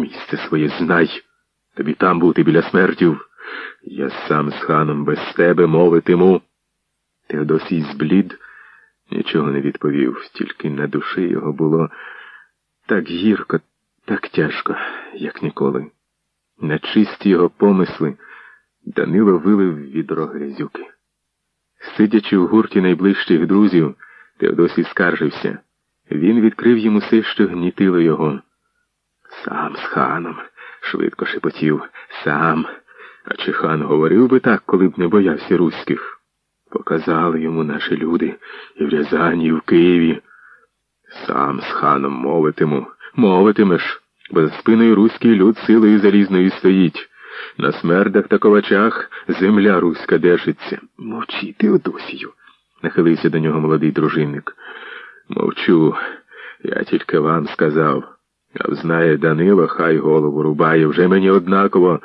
Місце своє знай. Тобі там бути біля смертів. Я сам з ханом без тебе мовитиму. Теодосій зблід, нічого не відповів, тільки на душі його було так гірко, так тяжко, як ніколи. На чисті його помисли Данило вилив відро грязюки. Сидячи в гурті найближчих друзів, Теодосій скаржився. Він відкрив йому все, що гнітило його. Сам з ханом, швидко шепотів, сам. А чи хан говорив би так, коли б не боявся руських? Показали йому наші люди і в Рязані, і в Києві. Сам з ханом мовитиму, мовитимеш, бо за спиною руський люд силою залізною стоїть. На смердах та ковачах земля руська держиться. Мовчи, Теодосію, нахилився до нього молодий дружинник. Мовчу, я тільки вам сказав. А знає Данило, хай голову рубає, вже мені однаково.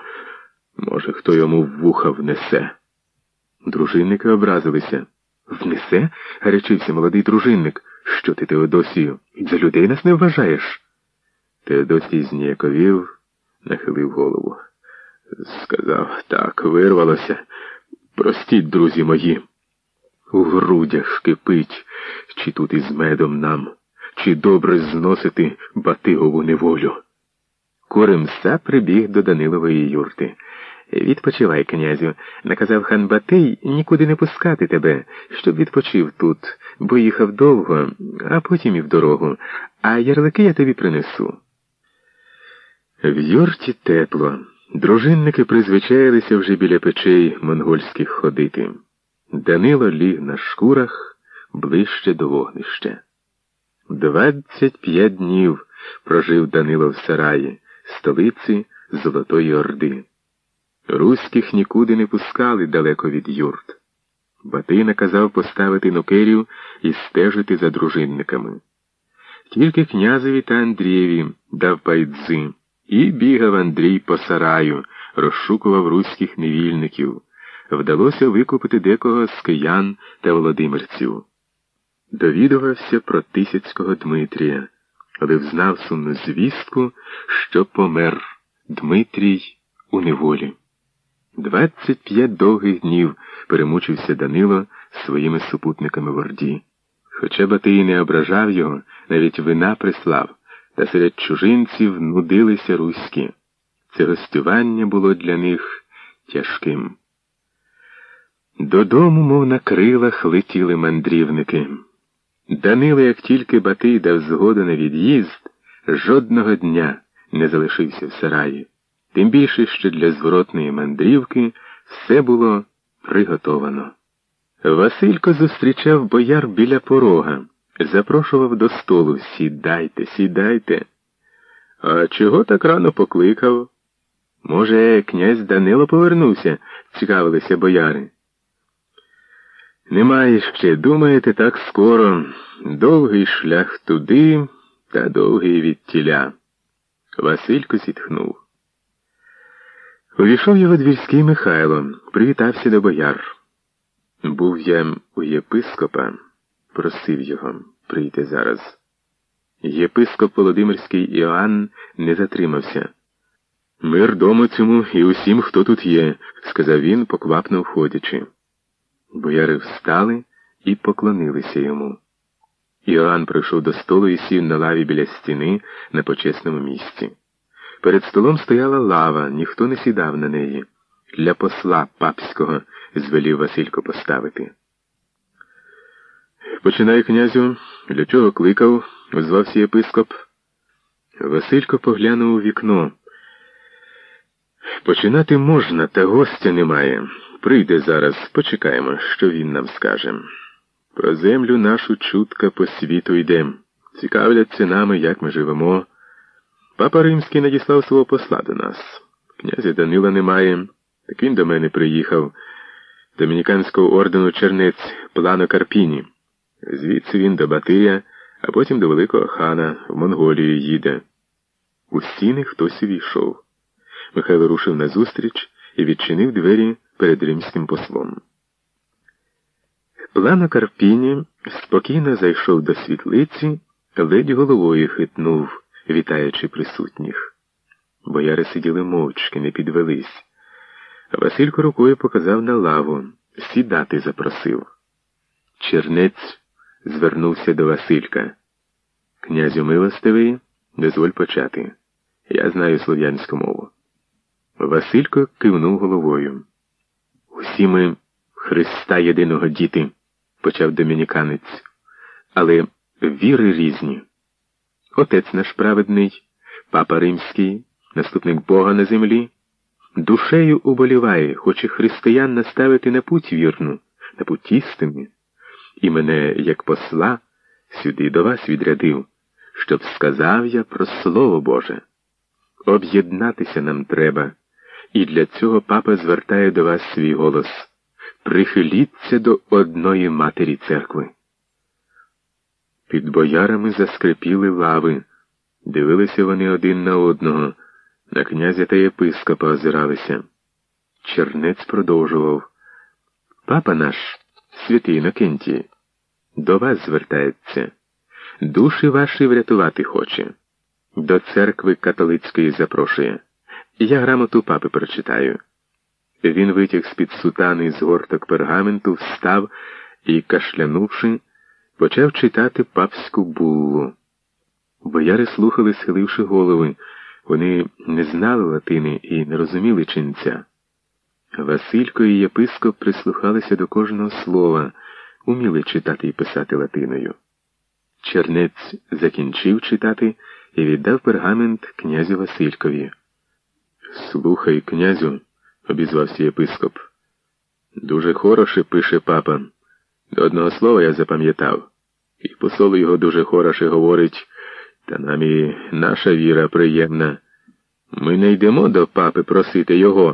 Може, хто йому в вуха внесе. Дружинники образилися. Внесе? гарячився молодий дружинник. Що ти, Теодосію? За людей нас не вважаєш? Теодосій зніяковів, нахилив голову. Сказав, так, вирвалося. Простіть, друзі мої. У грудях кипить, чи тут із медом нам, чи добре зносити Батигову неволю. Куримса прибіг до Данилової юрти. Відпочивай, князю, наказав хан Батий нікуди не пускати тебе, щоб відпочив тут, бо їхав довго, а потім і в дорогу, а ярлики я тобі принесу. В юрті тепло. Дружинники призвичаїлися вже біля печей монгольських ходити. Данило ліг на шкурах ближче до вогнища. Двадцять п'ять днів прожив Данило в сараї, столиці Золотої Орди. Руських нікуди не пускали далеко від юрт. Батий наказав поставити нокерів і стежити за дружинниками. Тільки князеві та Андрієві дав пайдзи, і бігав Андрій по сараю, розшукував руських невільників. Вдалося викупити декого з киян та володимирців. Довідувався про Тисяцького Дмитрія, але взнав сумну звістку, що помер Дмитрій у неволі. Двадцять п'ять довгих днів перемучився Данило своїми супутниками в Орді. Хоча Батий не ображав його, навіть вина прислав, та серед чужинців нудилися руські. Це гостювання було для них тяжким. Додому, мов на крилах, летіли мандрівники. Данило, як тільки Батий дав згоду на від'їзд, жодного дня не залишився в сараї. Тим більше, що для зворотної мандрівки все було приготовано. Василько зустрічав бояр біля порога, запрошував до столу Сідайте, сідайте. А чого так рано покликав? Може, князь Данило повернувся, цікавилися бояри. Немає ще, думаєте, так скоро. Довгий шлях туди та довгий від тіля. Василько зітхнув. Увійшов його двірський Михайло, привітався до бояр. Був я у єпископа, просив його прийти зараз. Єпископ Володимирський Іоанн не затримався. Мир дому цьому і усім, хто тут є, сказав він, поквапно входячи. Бояри встали і поклонилися йому. Іоанн прийшов до столу і сів на лаві біля стіни на почесному місці. Перед столом стояла лава, ніхто не сідав на неї. Для посла папського звелів Василько поставити. Починай, князю, для чого кликав, озвався єпископ. Василько поглянув у вікно. Починати можна, та гостя немає. Прийде зараз, почекаємо, що він нам скаже. Про землю нашу чутка по світу йде. Цікавляться нами, як ми живемо. Папа Римський надіслав свого посла до нас. Князя Данила немає, так він до мене приїхав. Домініканського ордену чернець Плано Карпіні. Звідси він до Батия, а потім до Великого хана в Монголію їде. У стіни хтось увійшов. Михайло рушив назустріч і відчинив двері перед римським послом. Плано Карпіні спокійно зайшов до світлиці, ледь головою хитнув, вітаючи присутніх. Бояри сиділи мовчки, не підвелись. Василько рукою показав на лаву, сідати запросив. Чернець звернувся до Василька. Князю милостивий, дозволь почати. Я знаю слов'янську мову. Василько кивнув головою. Усі ми Христа єдиного діти, почав домініканець, але віри різні. Отець наш праведний, папа римський, наступник Бога на землі, душею уболіває, хоче християн наставити на путь вірну, на путь істини, і мене, як посла, сюди до вас відрядив, щоб сказав я про Слово Боже. Об'єднатися нам треба, і для цього папа звертає до вас свій голос. Прихиліться до одної матері церкви. Під боярами заскрипіли лави, дивилися вони один на одного, на князя та єпископа озиралися. Чернець продовжував. Папа наш, святий Інокентій, до вас звертається, душі ваші врятувати хоче, до церкви католицької запрошує. Я грамоту папи прочитаю. Він витяг з-під сутани згорток пергаменту, встав і, кашлянувши, почав читати папську буллу. Бояри слухали, схиливши голови. Вони не знали латини і не розуміли ченця. Василько і єпископ прислухалися до кожного слова, уміли читати і писати латиною. Чернець закінчив читати і віддав пергамент князю Василькові. Слухай, князю, обізвався єпископ. Дуже хороше пише папа. До одного слова я запам'ятав. І посол його дуже хороше говорить, та нам і наша віра приємна. Ми не йдемо до папи просити його.